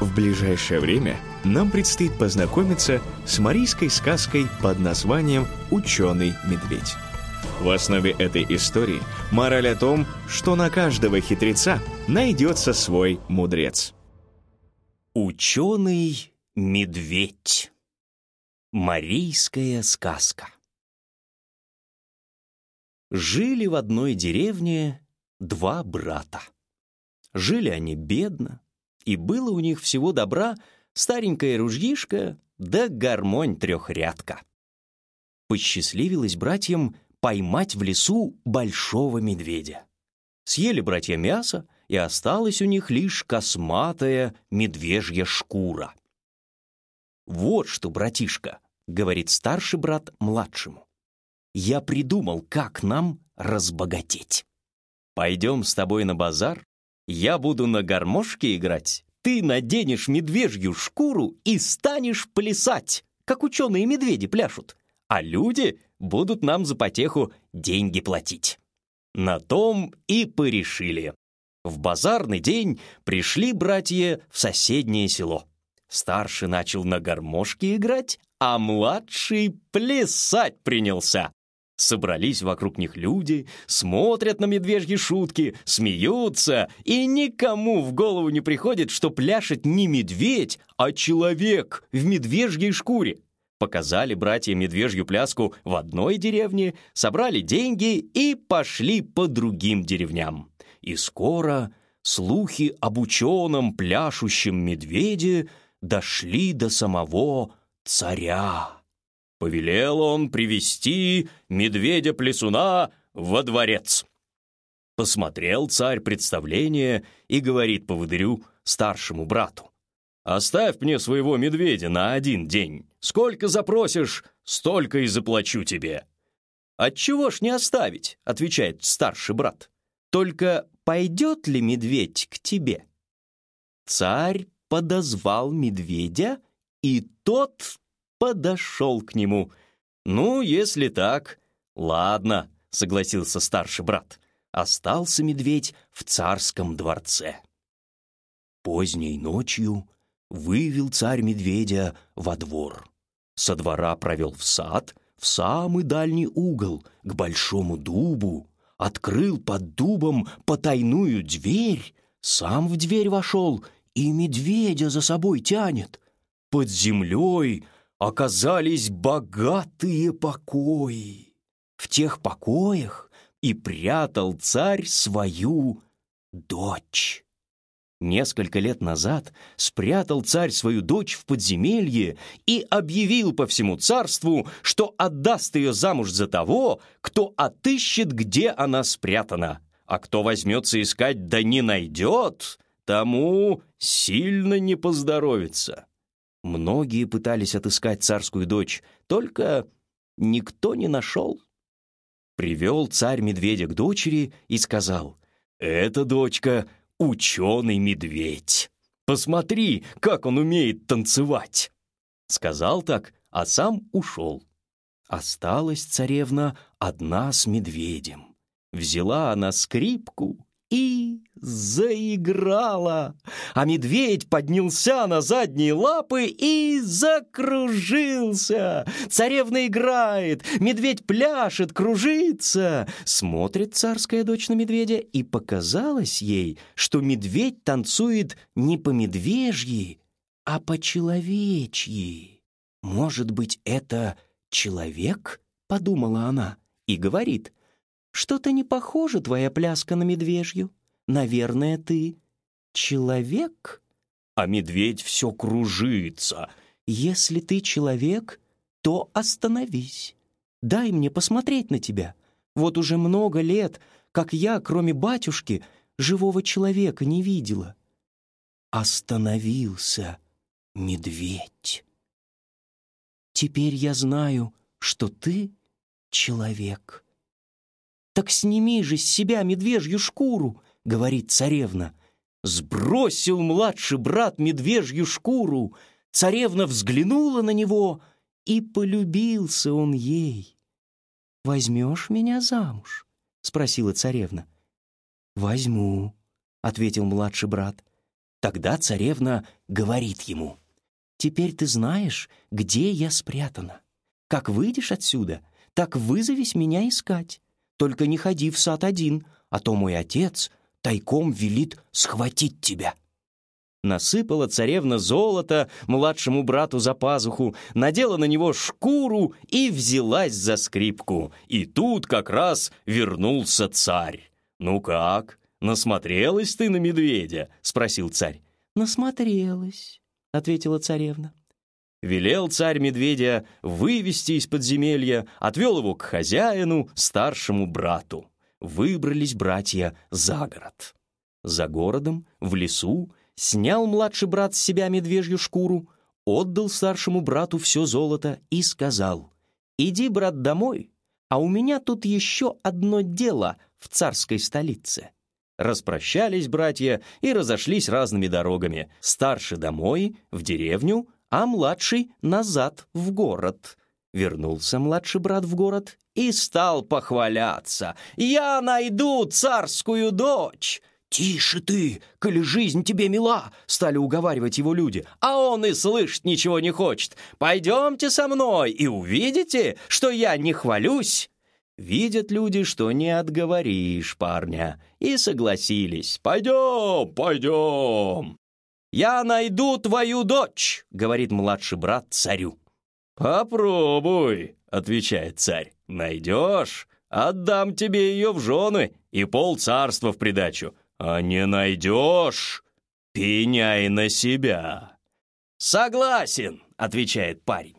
В ближайшее время нам предстоит познакомиться с марийской сказкой под названием «Ученый медведь». В основе этой истории мораль о том, что на каждого хитреца найдется свой мудрец. Ученый медведь. Марийская сказка. Жили в одной деревне два брата. Жили они бедно, и было у них всего добра старенькое ружьишко да гармонь трехрядка. Посчастливилось братьям поймать в лесу большого медведя. Съели братья мясо, и осталась у них лишь косматая медвежья шкура. «Вот что, братишка», — говорит старший брат младшему, «я придумал, как нам разбогатеть. Пойдем с тобой на базар, я буду на гармошке играть, ты наденешь медвежью шкуру и станешь плясать, как ученые медведи пляшут, а люди будут нам за потеху деньги платить. На том и порешили. В базарный день пришли братья в соседнее село. Старший начал на гармошке играть, а младший плясать принялся. Собрались вокруг них люди, смотрят на медвежьи шутки, смеются, и никому в голову не приходит, что пляшет не медведь, а человек в медвежьей шкуре. Показали братья медвежью пляску в одной деревне, собрали деньги и пошли по другим деревням. И скоро слухи об ученом пляшущем медведе дошли до самого царя. Повелел он привести медведя-плесуна во дворец. Посмотрел царь представление и говорит поводырю старшему брату. «Оставь мне своего медведя на один день. Сколько запросишь, столько и заплачу тебе». «Отчего ж не оставить?» — отвечает старший брат. «Только пойдет ли медведь к тебе?» Царь подозвал медведя, и тот подошел к нему. «Ну, если так, ладно», — согласился старший брат. Остался медведь в царском дворце. Поздней ночью вывел царь медведя во двор. Со двора провел в сад, в самый дальний угол, к большому дубу, открыл под дубом потайную дверь, сам в дверь вошел и медведя за собой тянет. Под землей оказались богатые покои. В тех покоях и прятал царь свою дочь. Несколько лет назад спрятал царь свою дочь в подземелье и объявил по всему царству, что отдаст ее замуж за того, кто отыщет, где она спрятана. А кто возьмется искать да не найдет, тому сильно не поздоровится. Многие пытались отыскать царскую дочь, только никто не нашел. Привел царь медведя к дочери и сказал, «Эта дочка — ученый-медведь. Посмотри, как он умеет танцевать!» Сказал так, а сам ушел. Осталась царевна одна с медведем. Взяла она скрипку и заиграла. А медведь поднялся на задние лапы и закружился. Царевна играет, медведь пляшет, кружится. Смотрит царская дочь на медведя, и показалось ей, что медведь танцует не по медвежьи, а по-человечьи. Может быть, это человек?» — подумала она и говорит. «Что-то не похоже твоя пляска на медвежью. Наверное, ты человек?» А медведь все кружится. «Если ты человек, то остановись. Дай мне посмотреть на тебя. Вот уже много лет, как я, кроме батюшки, живого человека не видела». Остановился медведь. Теперь я знаю, что ты человек. Так сними же с себя медвежью шкуру, говорит царевна. Сбросил младший брат медвежью шкуру. Царевна взглянула на него, и полюбился он ей. «Возьмешь меня замуж?» — спросила царевна. «Возьму», — ответил младший брат. Тогда царевна говорит ему — Теперь ты знаешь, где я спрятана. Как выйдешь отсюда, так вызовись меня искать. Только не ходи в сад один, а то мой отец тайком велит схватить тебя». Насыпала царевна золото младшему брату за пазуху, надела на него шкуру и взялась за скрипку. И тут как раз вернулся царь. «Ну как, насмотрелась ты на медведя?» — спросил царь. «Насмотрелась», — ответила царевна. Велел царь медведя вывести из подземелья, отвел его к хозяину, старшему брату. Выбрались братья за город. За городом, в лесу, снял младший брат с себя медвежью шкуру, отдал старшему брату все золото и сказал, «Иди, брат, домой, а у меня тут еще одно дело в царской столице». Распрощались братья и разошлись разными дорогами. Старший домой, в деревню, а младший назад, в город. Вернулся младший брат в город и стал похваляться. «Я найду царскую дочь!» «Тише ты, коли жизнь тебе мила!» — стали уговаривать его люди. А он и слышать ничего не хочет. «Пойдемте со мной и увидите, что я не хвалюсь!» Видят люди, что не отговоришь парня, и согласились. «Пойдем, пойдем!» «Я найду твою дочь!» — говорит младший брат царю. «Попробуй!» — отвечает царь. «Найдешь? Отдам тебе ее в жены и пол царства в придачу. А не найдешь? Пеняй на себя!» «Согласен!» — отвечает парень.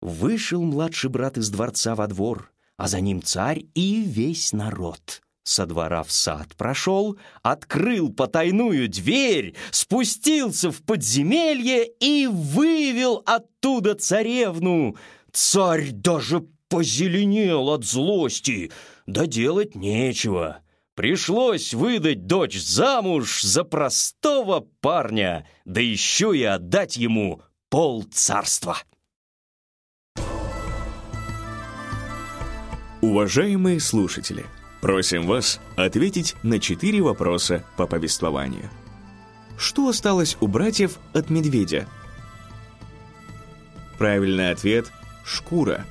Вышел младший брат из дворца во двор, а за ним царь и весь народ. Со двора в сад прошел, открыл потайную дверь, спустился в подземелье и вывел оттуда царевну. Царь даже позеленел от злости, да делать нечего. Пришлось выдать дочь замуж за простого парня, да еще и отдать ему пол царства. Уважаемые слушатели, просим вас ответить на четыре вопроса по повествованию. Что осталось у братьев от медведя? Правильный ответ – шкура.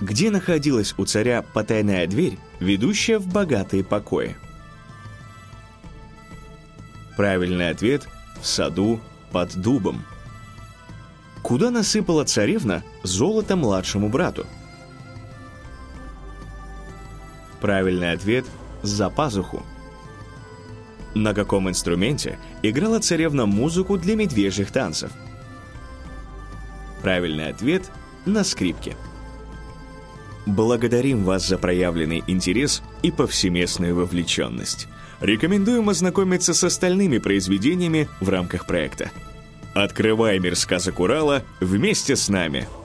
Где находилась у царя потайная дверь, ведущая в богатые покои? Правильный ответ – в саду под дубом. Куда насыпала царевна золото младшему брату? Правильный ответ – за пазуху. На каком инструменте играла царевна музыку для медвежьих танцев? Правильный ответ – на скрипке. Благодарим вас за проявленный интерес и повсеместную вовлеченность. Рекомендуем ознакомиться с остальными произведениями в рамках проекта. Открывай мир сказок Урала вместе с нами –